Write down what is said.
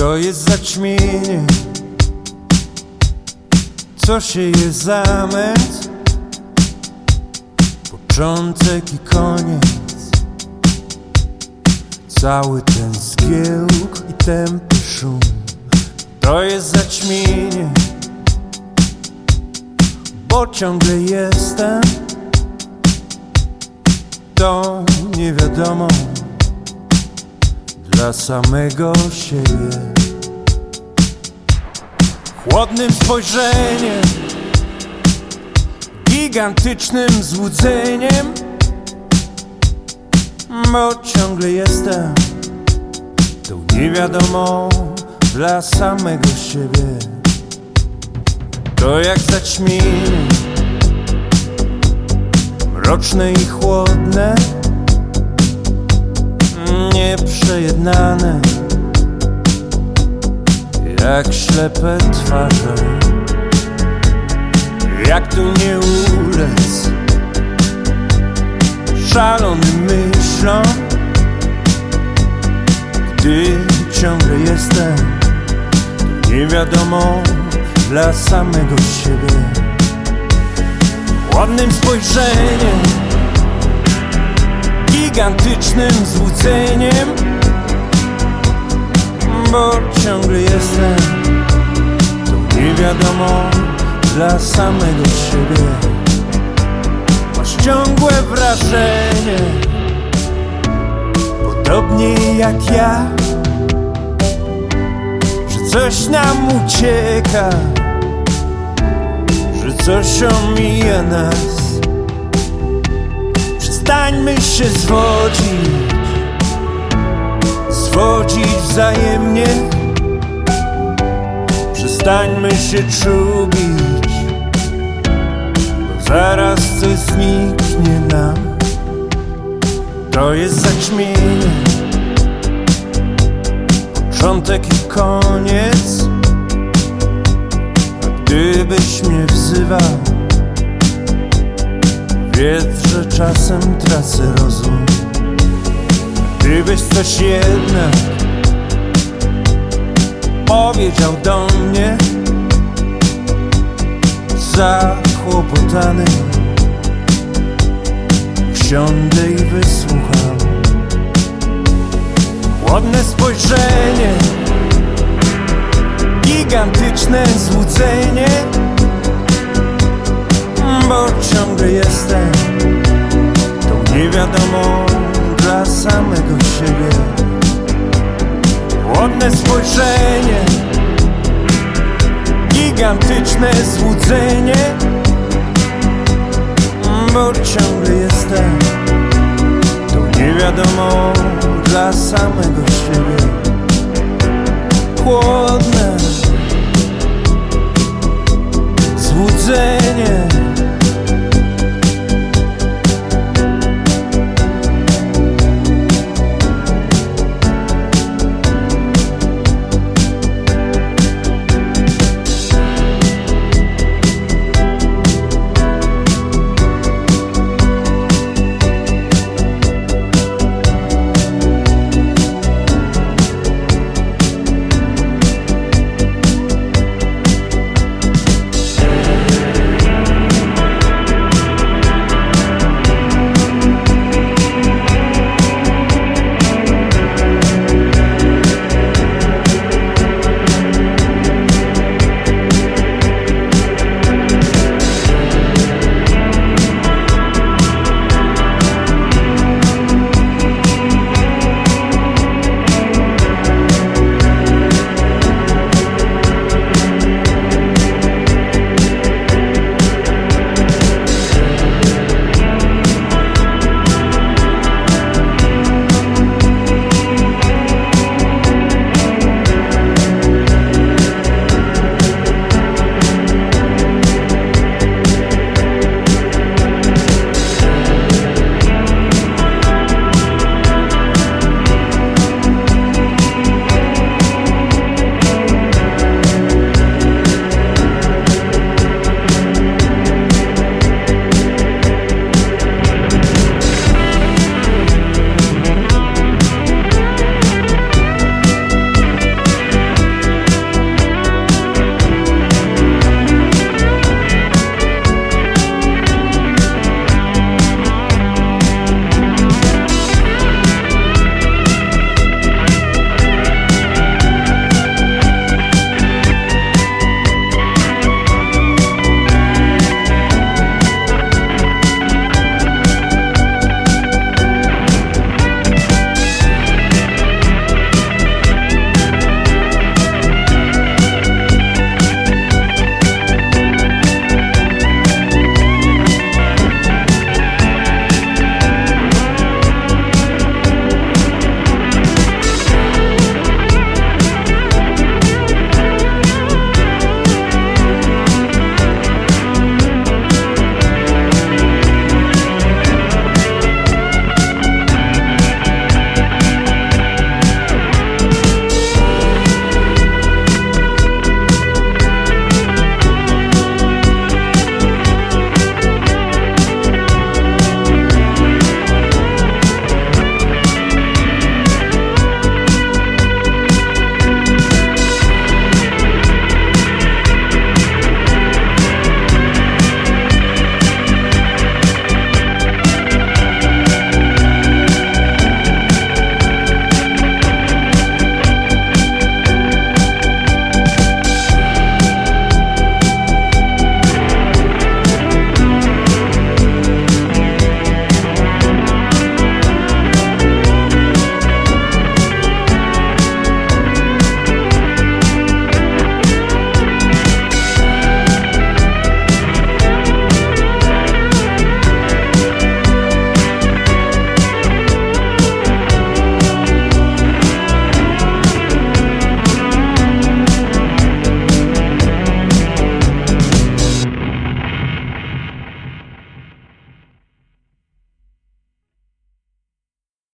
To jest zaćmienie Co się jest zamęt? Początek i koniec. Cały ten zgiełk i tępy szum. To jest zaćmienie Bo ciągle jestem. To nie wiadomo dla samego siebie. Chłodnym spojrzeniem, gigantycznym złudzeniem, bo ciągle jestem tą niewiadomą dla samego siebie. To jak zaćmienie, mroczne i chłodne nieprzejednane Jak ślepe twarze. Jak tu nie ulec Szalonym myślą Gdy ciągle jestem Nie wiadomo dla samego siebie. Ładnym spojrzeniem gigantycznym złudzeniem Bo ciągle jestem tą niewiadomą dla samego siebie. Masz ciągłe wrażenie Podobnie jak ja Że coś nam ucieka Że coś omija nas Przestańmy się zwodzić. Zwodzić wzajemnie. Przestańmy się czubić Bo zaraz coś zniknie nam. To jest zaćmienie. Początek i koniec. A gdybyś mnie wzywał Wiedz, że czasem tracę rozum. Gdybyś coś jednak Powiedział do mnie Zakłopotany Wsiądę i wysłucham. Chłodne spojrzenie Gigantyczne złudzenie Gigantyczne złudzenie Bo ciągle jestem Tą niewiadomą dla samego siebie. Chłodne